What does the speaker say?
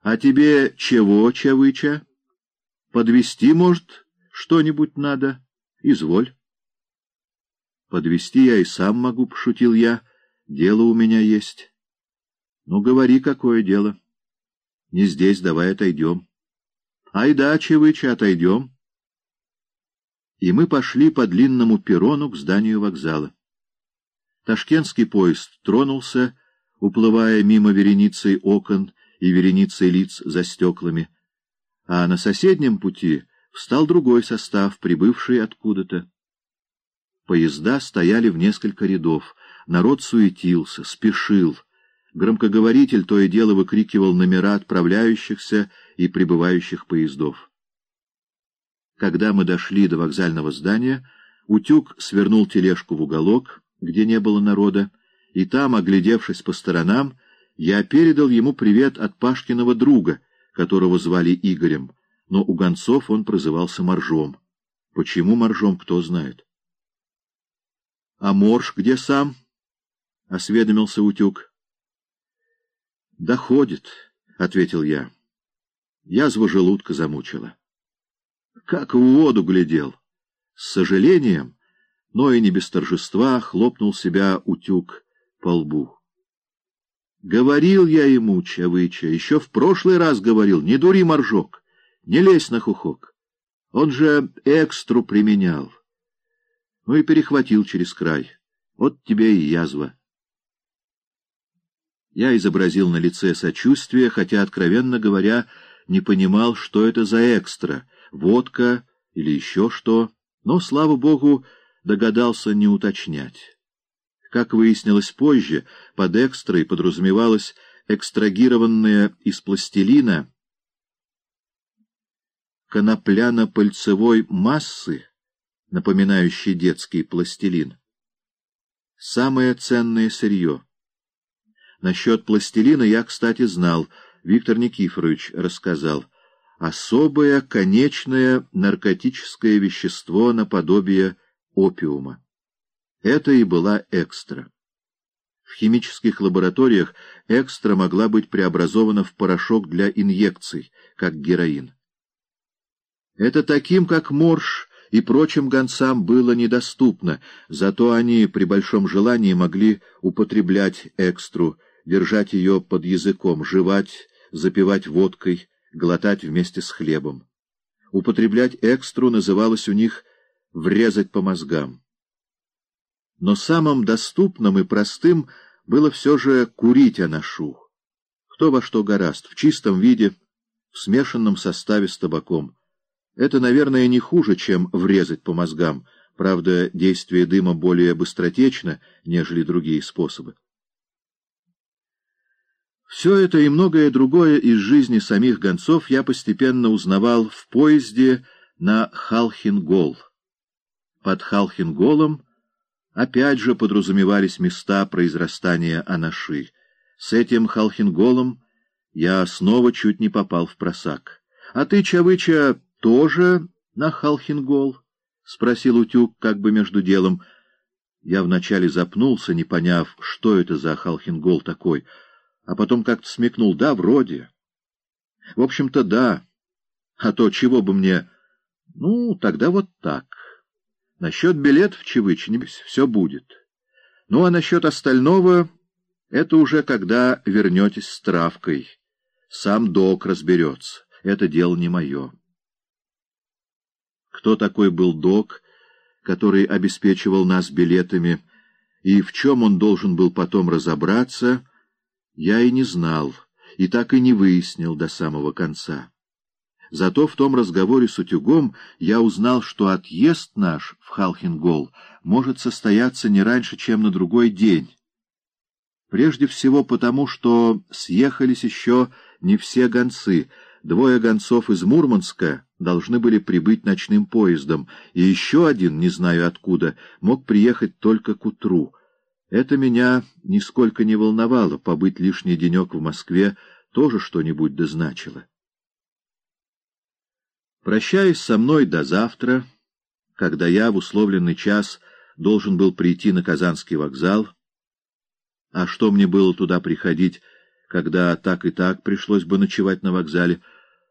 — А тебе чего, Чавыча? Подвести, может, что-нибудь надо? Изволь. — Подвести я и сам могу, — пошутил я. Дело у меня есть. — Ну, говори, какое дело. Не здесь, давай отойдем. — Ай да, Чавыча, отойдем. И мы пошли по длинному перрону к зданию вокзала. Ташкентский поезд тронулся, уплывая мимо вереницы окон и вереницы лиц за стеклами, а на соседнем пути встал другой состав, прибывший откуда-то. Поезда стояли в несколько рядов, народ суетился, спешил. Громкоговоритель то и дело выкрикивал номера отправляющихся и прибывающих поездов. Когда мы дошли до вокзального здания, Утюг свернул тележку в уголок, где не было народа, и там, оглядевшись по сторонам, я передал ему привет от Пашкиного друга, которого звали Игорем, но у гонцов он прозывался Моржом. Почему Моржом, кто знает. — А Морж где сам? — осведомился Утюг. — Доходит, — ответил я. Язва желудка замучила. Как в воду глядел. С сожалением но и не без торжества хлопнул себя утюг по лбу. Говорил я ему, Чавыча, еще в прошлый раз говорил, не дури моржок, не лезь на хухок. Он же экстру применял. Ну и перехватил через край. Вот тебе и язва. Я изобразил на лице сочувствие, хотя, откровенно говоря, не понимал, что это за экстра, водка или еще что, но, слава богу, догадался не уточнять. Как выяснилось позже, под экстрой подразумевалось экстрагированное из пластилина конопляно-пыльцевой массы, напоминающей детский пластилин. Самое ценное сырье. Насчет пластилина я, кстати, знал, Виктор Никифорович рассказал. Особое конечное наркотическое вещество наподобие опиума. Это и была экстра. В химических лабораториях экстра могла быть преобразована в порошок для инъекций, как героин. Это таким, как морж и прочим гонцам было недоступно, зато они при большом желании могли употреблять экстру, держать ее под языком, жевать, запивать водкой, глотать вместе с хлебом. Употреблять экстру называлось у них врезать по мозгам. Но самым доступным и простым было все же курить анашу. Кто во что гораст, в чистом виде, в смешанном составе с табаком. Это, наверное, не хуже, чем врезать по мозгам, правда, действие дыма более быстротечно, нежели другие способы. Все это и многое другое из жизни самих гонцов я постепенно узнавал в поезде на Халхингол. Под Халхинголом опять же подразумевались места произрастания анаши. С этим Халхинголом я снова чуть не попал в просак. — А ты, Чавыча, тоже на Халхингол? — спросил Утюг как бы между делом. Я вначале запнулся, не поняв, что это за Халхингол такой, а потом как-то смекнул, да, вроде. В общем-то, да. А то чего бы мне... Ну, тогда вот так. Насчет билетов, Чевычнебесь, все будет. Ну, а насчет остального — это уже когда вернетесь с травкой. Сам док разберется. Это дело не мое. Кто такой был док, который обеспечивал нас билетами, и в чем он должен был потом разобраться, я и не знал, и так и не выяснил до самого конца. Зато в том разговоре с утюгом я узнал, что отъезд наш в Халхингол может состояться не раньше, чем на другой день. Прежде всего потому, что съехались еще не все гонцы. Двое гонцов из Мурманска должны были прибыть ночным поездом, и еще один, не знаю откуда, мог приехать только к утру. Это меня нисколько не волновало, побыть лишний денек в Москве тоже что-нибудь дозначило. Прощаясь со мной до завтра, когда я в условленный час должен был прийти на Казанский вокзал, а что мне было туда приходить, когда так и так пришлось бы ночевать на вокзале,